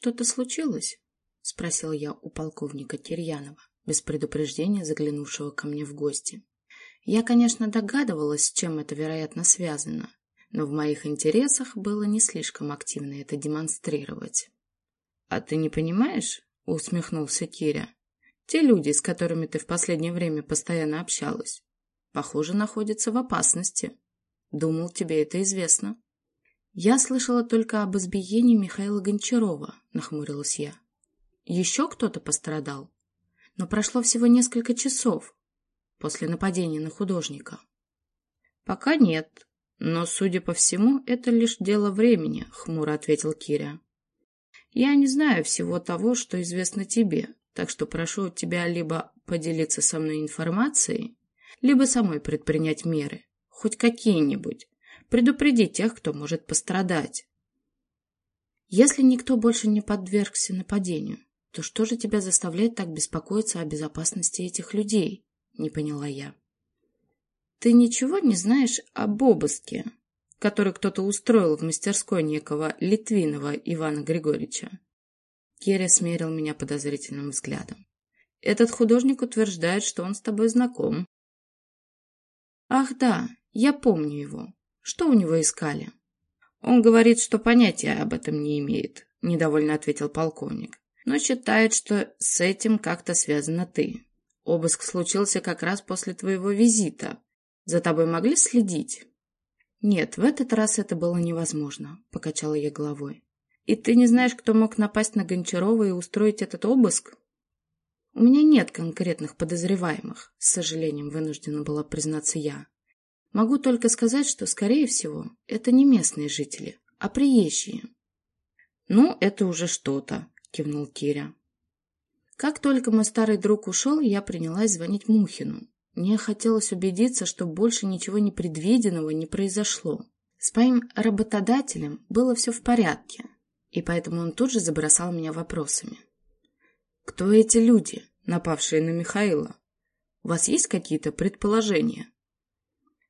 что-то случилось?» — спросил я у полковника Кирьянова, без предупреждения заглянувшего ко мне в гости. Я, конечно, догадывалась, с чем это, вероятно, связано, но в моих интересах было не слишком активно это демонстрировать. «А ты не понимаешь?» — усмехнулся Киря. «Те люди, с которыми ты в последнее время постоянно общалась, похоже, находятся в опасности. Думал, тебе это известно». «Я слышала только об избиении Михаила Гончарова», — нахмурилась я. «Еще кто-то пострадал? Но прошло всего несколько часов после нападения на художника». «Пока нет, но, судя по всему, это лишь дело времени», — хмуро ответил Киря. «Я не знаю всего того, что известно тебе, так что прошу тебя либо поделиться со мной информацией, либо самой предпринять меры, хоть какие-нибудь, предупредить тех, кто может пострадать. Если никто больше не подвергся нападению, то что же тебя заставляет так беспокоиться о безопасности этих людей? Не поняла я. Ты ничего не знаешь об обыске, который кто-то устроил в мастерской некого Литвинова Ивана Григорьевича? Керя смерил меня подозрительным взглядом. Этот художник утверждает, что он с тобой знаком. Ах да, я помню его. Что у него искали? Он говорит, что понятия об этом не имеет, недовольно ответил полковник. Но считает, что с этим как-то связана ты. Обыск случился как раз после твоего визита. За тобой могли следить? Нет, в этот раз это было невозможно, покачала я головой. И ты не знаешь, кто мог напасть на Гончарова и устроить этот обыск? У меня нет конкретных подозреваемых, с сожалением вынуждена была признаться я. Могу только сказать, что, скорее всего, это не местные жители, а приезжие. «Ну, это уже что-то», — кивнул Киря. Как только мой старый друг ушел, я принялась звонить Мухину. Мне хотелось убедиться, что больше ничего непредвиденного не произошло. С моим работодателем было все в порядке, и поэтому он тут же забросал меня вопросами. «Кто эти люди, напавшие на Михаила? У вас есть какие-то предположения?»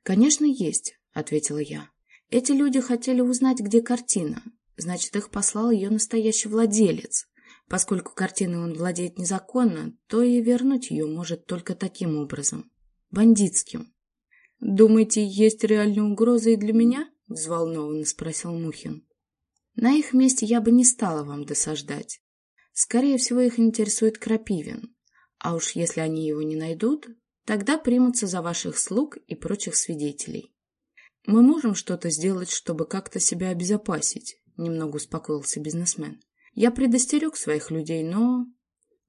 «Конечно, есть», — ответила я. «Эти люди хотели узнать, где картина. Значит, их послал ее настоящий владелец. Поскольку картиной он владеет незаконно, то и вернуть ее может только таким образом. Бандитским». «Думаете, есть реальная угроза и для меня?» — взволнованно спросил Мухин. «На их месте я бы не стала вам досаждать. Скорее всего, их интересует Крапивин. А уж если они его не найдут, Тогда примутся за ваших слуг и прочих свидетелей. Мы можем что-то сделать, чтобы как-то себя обезопасить, немного успокоился бизнесмен. Я предостерег своих людей, но...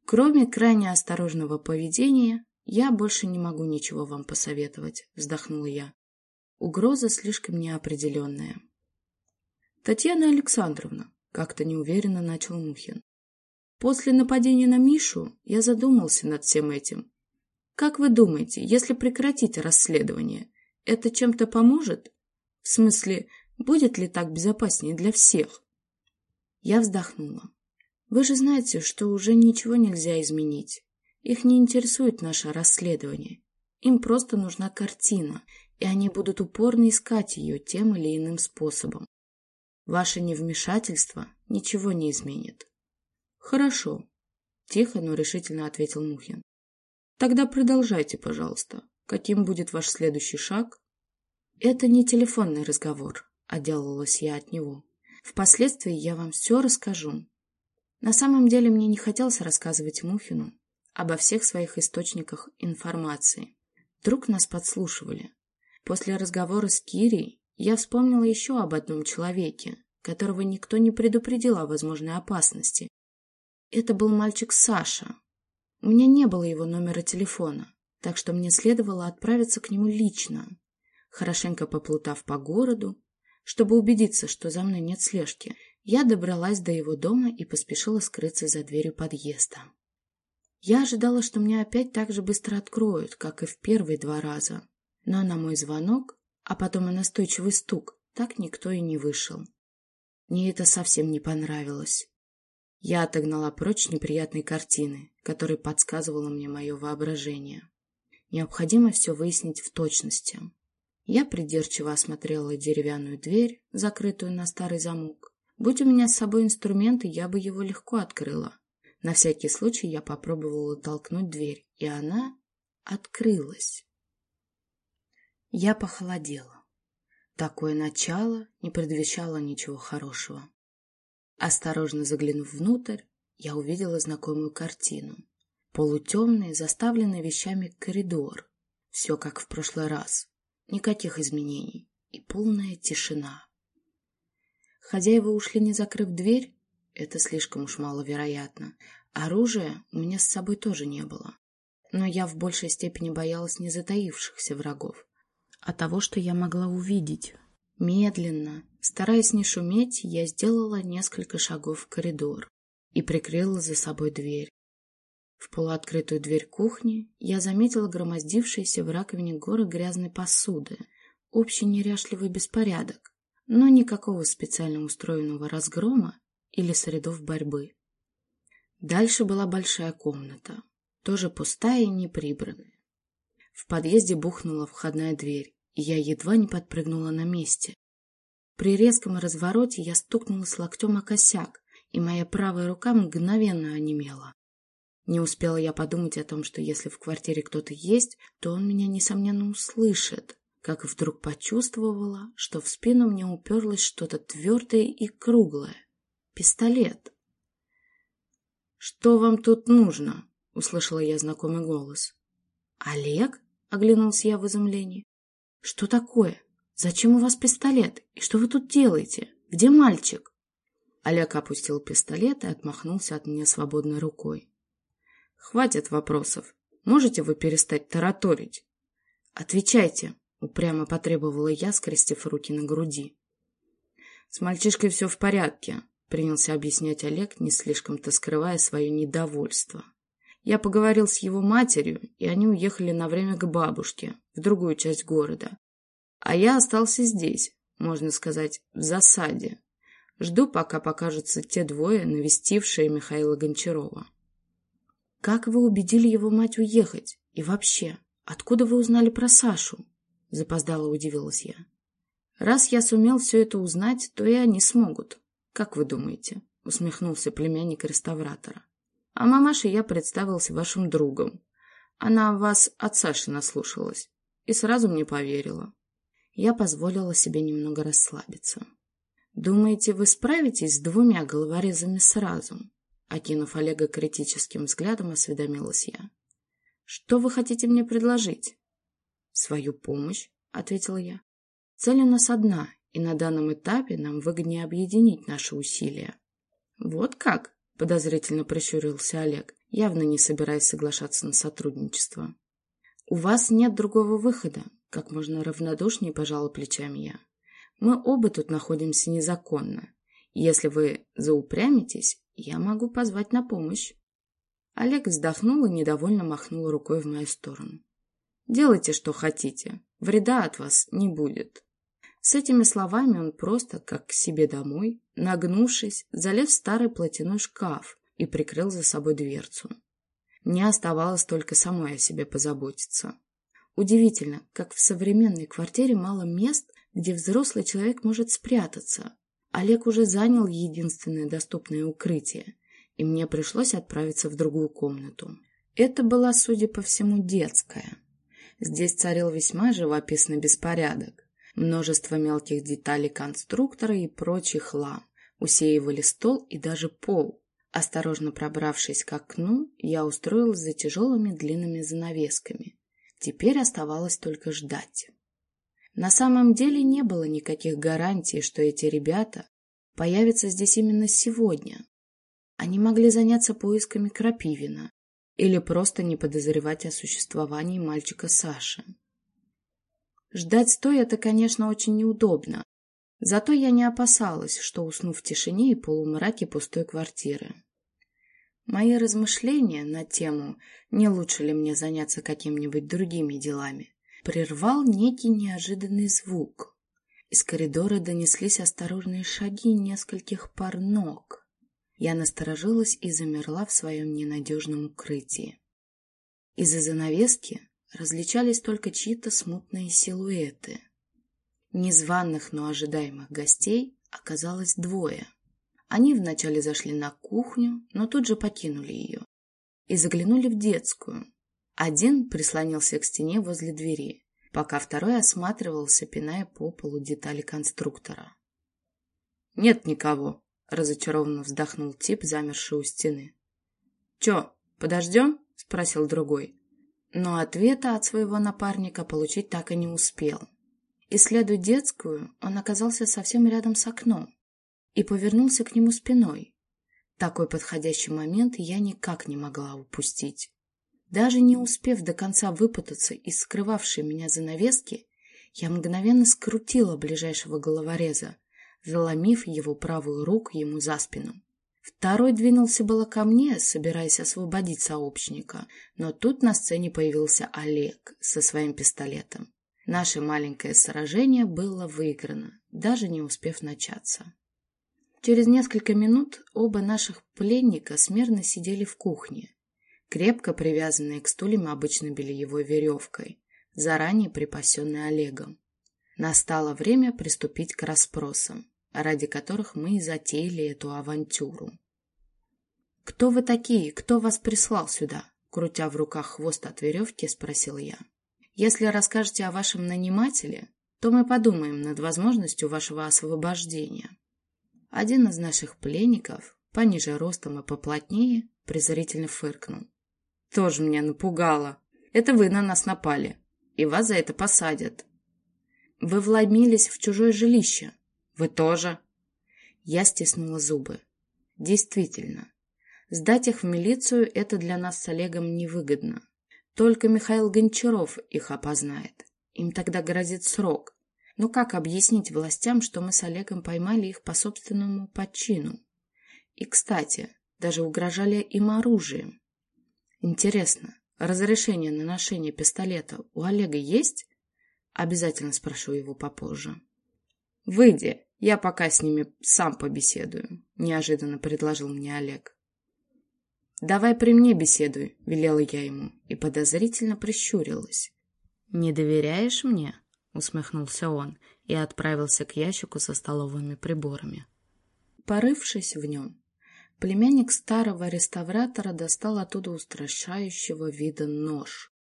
Кроме крайне осторожного поведения, я больше не могу ничего вам посоветовать, вздохнула я. Угроза слишком неопределенная. Татьяна Александровна, как-то неуверенно начал Мухин. После нападения на Мишу я задумался над всем этим как вы думаете, если прекратить расследование, это чем-то поможет? В смысле, будет ли так безопаснее для всех? Я вздохнула. Вы же знаете, что уже ничего нельзя изменить. Их не интересует наше расследование. Им просто нужна картина, и они будут упорно искать ее тем или иным способом. Ваше невмешательство ничего не изменит. Хорошо, тихо, но решительно ответил Мухин. Тогда продолжайте, пожалуйста. Каким будет ваш следующий шаг? Это не телефонный разговор, отделалась я от него. Впоследствии я вам все расскажу. На самом деле мне не хотелось рассказывать Мухину обо всех своих источниках информации. Вдруг нас подслушивали. После разговора с Кирией я вспомнила еще об одном человеке, которого никто не предупредил о возможной опасности. Это был мальчик Саша, у меня не было его номера телефона, так что мне следовало отправиться к нему лично, хорошенько поплутав по городу, чтобы убедиться, что за мной нет слежки. Я добралась до его дома и поспешила скрыться за дверью подъезда. Я ожидала, что меня опять так же быстро откроют, как и в первые два раза. Но на мой звонок, а потом и настойчивый стук, так никто и не вышел. Мне это совсем не понравилось. Я отогнала прочь неприятные картины, которые подсказывало мне мое воображение. Необходимо все выяснить в точности. Я придирчиво осмотрела деревянную дверь, закрытую на старый замок, Будь у меня с собой инструменты, я бы его легко открыла. На всякий случай я попробовала толкнуть дверь, и она открылась. Я похолодела. Такое начало не предвещало ничего хорошего. Осторожно заглянув внутрь, я увидела знакомую картину. Полутемный, заставленный вещами коридор. Все как в прошлый раз. Никаких изменений. И полная тишина. Хозяева ушли, не закрыв дверь? Это слишком уж маловероятно. Оружия у меня с собой тоже не было. Но я в большей степени боялась не затаившихся врагов, а того, что я могла увидеть. Медленно, стараясь не шуметь, я сделала несколько шагов в коридор и прикрыла за собой дверь. В полуоткрытую дверь кухни я заметила громоздившиеся в раковине горы грязной посуды, общий неряшливый беспорядок, но никакого специально устроенного разгрома или средов борьбы. Дальше была большая комната, тоже пустая и неприбранная. В подъезде бухнула входная дверь, я едва не подпрыгнула на месте. При резком развороте я стукнулась локтем о косяк, и моя правая рука мгновенно онемела. Не успела я подумать о том, что если в квартире кто-то есть, то он меня, несомненно, услышит, как вдруг почувствовала, что в спину мне уперлось что-то твердое и круглое. Пистолет. «Что вам тут нужно?» — услышала я знакомый голос. «Олег?» — оглянулся я в изумлении. «Что такое? Зачем у вас пистолет? И что вы тут делаете? Где мальчик?» Олег опустил пистолет и отмахнулся от меня свободной рукой. Хватит вопросов. Можете вы перестать тараторить? Отвечайте, упрямо потребовала я, скрестив руки на груди. С мальчишкой все в порядке, принялся объяснять Олег, не слишком-то скрывая свое недовольство. Я поговорил с его матерью, и они уехали на время к бабушке, в другую часть города. А я остался здесь, можно сказать, в засаде. Жду, пока покажутся те двое, навестившие Михаила Гончарова. Как вы убедили его мать уехать? И вообще, откуда вы узнали про Сашу? Запоздало удивилась я. Раз я сумел все это узнать, то и они смогут. Как вы думаете? Усмехнулся племянник реставратора. А мамаше я представился вашим другом. Она вас от Саши наслушалась и сразу мне поверила. Я позволила себе немного расслабиться. Думаете, вы справитесь с двумя головорезами сразу? Окинув Олега критическим взглядом, осведомилась я. «Что вы хотите мне предложить?» «Свою помощь», — ответила я. «Цель у нас одна, и на данном этапе нам выгоднее объединить наши усилия». «Вот как?» — подозрительно прищурился Олег, явно не собираясь соглашаться на сотрудничество. «У вас нет другого выхода», — как можно равнодушнее пожала плечами я. «Мы оба тут находимся незаконно. Если вы заупрямитесь, я могу позвать на помощь. Олег вздохнул и недовольно махнул рукой в мою сторону. Делайте, что хотите. Вреда от вас не будет. С этими словами он просто, как к себе домой, нагнувшись, залез в старый платяной шкаф и прикрыл за собой дверцу. Мне оставалось только самой о себе позаботиться. Удивительно, как в современной квартире мало мест, где взрослый человек может спрятаться, Олег уже занял единственное доступное укрытие, и мне пришлось отправиться в другую комнату. Это была, судя по всему, детская. Здесь царил весьма живописный беспорядок. Множество мелких деталей конструктора и прочий хлам. Усеивали стол и даже пол. Осторожно пробравшись к окну, я устроилась за тяжелыми длинными занавесками. Теперь оставалось только ждать. На самом деле не было никаких гарантий, что эти ребята появятся здесь именно сегодня. Они могли заняться поисками Крапивина или просто не подозревать о существовании мальчика Саши. Ждать стоя это, конечно, очень неудобно. Зато я не опасалась, что усну в тишине и полумраке пустой квартиры. Мои размышления на тему, не лучше ли мне заняться какими-нибудь другими делами, прервал некий неожиданный звук. Из коридора донеслись осторожные шаги нескольких пар ног. Я насторожилась и замерла в своем ненадежном укрытии. Из-за занавески различались только чьи-то смутные силуэты. Незваных, но ожидаемых гостей оказалось двое. Они вначале зашли на кухню, но тут же покинули ее и заглянули в детскую. Один прислонился к стене возле двери, пока второй осматривался, пиная по полу детали конструктора. «Нет никого», — разочарованно вздохнул тип, замерший у стены. «Чё, подождем?» — спросил другой. Но ответа от своего напарника получить так и не успел. Исследуя детскую, он оказался совсем рядом с окном и повернулся к нему спиной. Такой подходящий момент я никак не могла упустить. Даже не успев до конца выпутаться из скрывавшей меня занавески, я мгновенно скрутила ближайшего головореза, заломив его правую руку ему за спину. Второй двинулся было ко мне, собираясь освободить сообщника, но тут на сцене появился Олег со своим пистолетом. Наше маленькое сражение было выиграно, даже не успев начаться. Через несколько минут оба наших пленника смирно сидели в кухне, крепко привязанные к стульям обычно бельевой веревкой, заранее припасенной Олегом. Настало время приступить к расспросам, ради которых мы и затеяли эту авантюру. «Кто вы такие? Кто вас прислал сюда?» Крутя в руках хвост от веревки, спросил я. «Если расскажете о вашем нанимателе, то мы подумаем над возможностью вашего освобождения». Один из наших пленников, пониже ростом и поплотнее, презрительно фыркнул. «Тоже меня напугало. Это вы на нас напали, и вас за это посадят». «Вы вломились в чужое жилище. Вы тоже». Я стиснула зубы. «Действительно, сдать их в милицию – это для нас с Олегом невыгодно. Только Михаил Гончаров их опознает. Им тогда грозит срок, но ну как объяснить властям, что мы с Олегом поймали их по собственному подчину? И, кстати, даже угрожали им оружием. Интересно, разрешение на ношение пистолета у Олега есть? Обязательно спрошу его попозже. «Выйди, я пока с ними сам побеседую», — неожиданно предложил мне Олег. «Давай при мне беседуй», — велела я ему и подозрительно прищурилась. «Не доверяешь мне?» — усмехнулся он и отправился к ящику со столовыми приборами. Порывшись в нем, племянник старого реставратора достал оттуда устрашающего вида нож,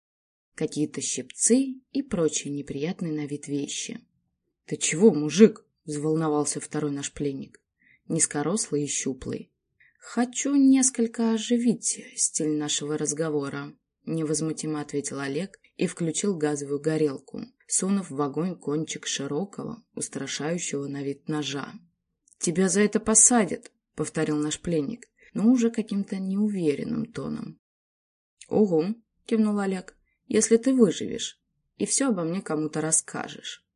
какие-то щипцы и прочие неприятные на вид вещи. — Ты чего, мужик? — взволновался второй наш пленник, низкорослый и щуплый. — Хочу несколько оживить стиль нашего разговора, — невозмутимо ответил Олег и включил газовую горелку сунув в огонь кончик широкого, устрашающего на вид ножа. «Тебя за это посадят», — повторил наш пленник, но уже каким-то неуверенным тоном. «Угу», — кивнул Олег, — «если ты выживешь и все обо мне кому-то расскажешь».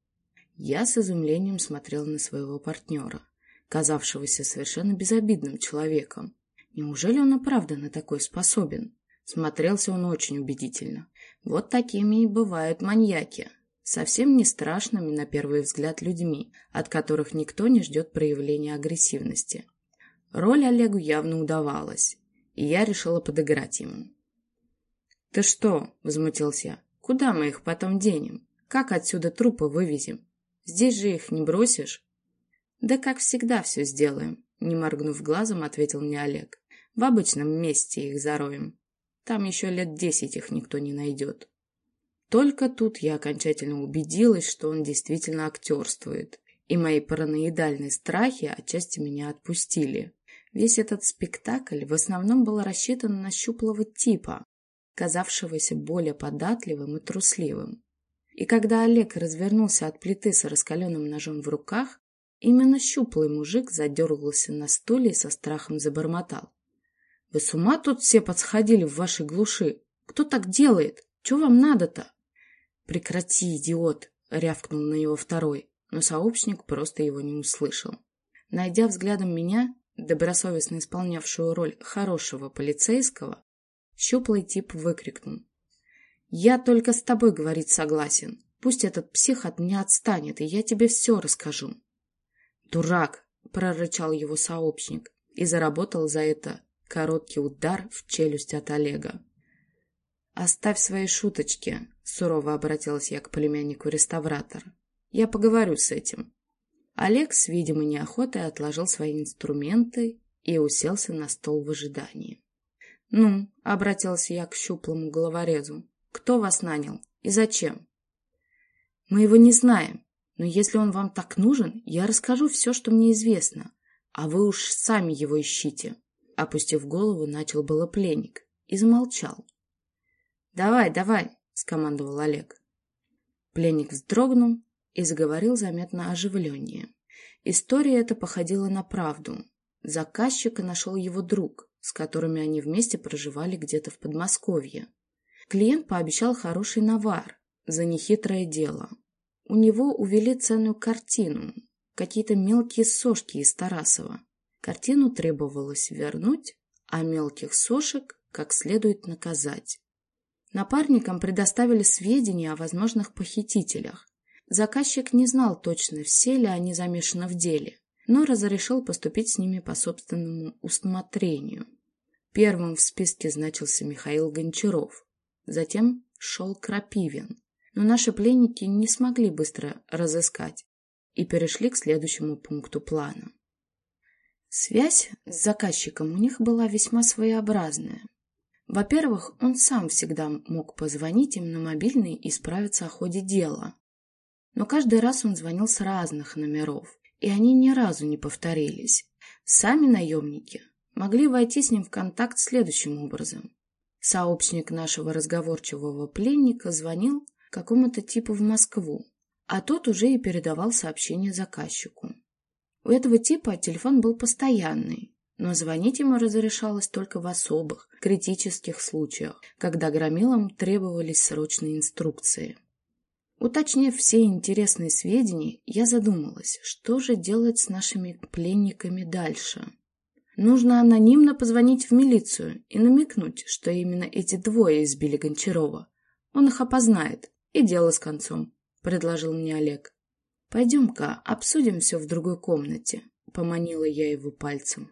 Я с изумлением смотрел на своего партнера, казавшегося совершенно безобидным человеком. Неужели он оправданно такой способен? Смотрелся он очень убедительно. Вот такими и бывают маньяки, совсем не страшными на первый взгляд людьми, от которых никто не ждет проявления агрессивности. Роль Олегу явно удавалась, и я решила подыграть ему. «Ты что?» — возмутился я. «Куда мы их потом денем? Как отсюда трупы вывезем? Здесь же их не бросишь?» «Да как всегда все сделаем», — не моргнув глазом, ответил мне Олег. «В обычном месте их зароем. Там еще лет десять их никто не найдет». Только тут я окончательно убедилась, что он действительно актерствует, и мои параноидальные страхи отчасти меня отпустили. Весь этот спектакль в основном был рассчитан на щуплого типа, казавшегося более податливым и трусливым. И когда Олег развернулся от плиты с раскаленным ножом в руках, именно щуплый мужик задергался на стуле и со страхом забормотал. — Вы с ума тут все подсходили в вашей глуши? Кто так делает? Чего вам надо-то? «Прекрати, идиот!» — рявкнул на него второй, но сообщник просто его не услышал. Найдя взглядом меня, добросовестно исполнявшую роль хорошего полицейского, щуплый тип выкрикнул. «Я только с тобой говорить согласен. Пусть этот псих от меня отстанет, и я тебе все расскажу». «Дурак!» — прорычал его сообщник и заработал за это короткий удар в челюсть от Олега. «Оставь свои шуточки», — сурово обратилась я к племяннику реставратора. «Я поговорю с этим». Олег с видимой неохотой отложил свои инструменты и уселся на стол в ожидании. «Ну», — обратился я к щуплому головорезу, — «кто вас нанял и зачем?» «Мы его не знаем, но если он вам так нужен, я расскажу все, что мне известно, а вы уж сами его ищите». Опустив голову, начал было пленник и замолчал. «Давай, давай», — скомандовал Олег. Пленник вздрогнул и заговорил заметно оживленнее. История эта походила на правду. Заказчика нашел его друг, с которыми они вместе проживали где-то в Подмосковье. Клиент пообещал хороший навар за нехитрое дело. У него увели ценную картину, какие-то мелкие сошки из Тарасова. Картину требовалось вернуть, а мелких сошек как следует наказать. Напарникам предоставили сведения о возможных похитителях. Заказчик не знал точно, все ли они замешаны в деле, но разрешил поступить с ними по собственному усмотрению. Первым в списке значился Михаил Гончаров, затем шел Крапивин, но наши пленники не смогли быстро разыскать и перешли к следующему пункту плана. Связь с заказчиком у них была весьма своеобразная. Во-первых, он сам всегда мог позвонить им на мобильный и справиться о ходе дела. Но каждый раз он звонил с разных номеров, и они ни разу не повторились. Сами наемники могли войти с ним в контакт следующим образом. Сообщник нашего разговорчивого пленника звонил какому-то типу в Москву, а тот уже и передавал сообщение заказчику. У этого типа телефон был постоянный, но звонить ему разрешалось только в особых, критических случаях, когда громилам требовались срочные инструкции. Уточнив все интересные сведения, я задумалась, что же делать с нашими пленниками дальше. Нужно анонимно позвонить в милицию и намекнуть, что именно эти двое избили Гончарова. Он их опознает, и дело с концом, — предложил мне Олег. «Пойдем-ка, обсудим все в другой комнате», — поманила я его пальцем.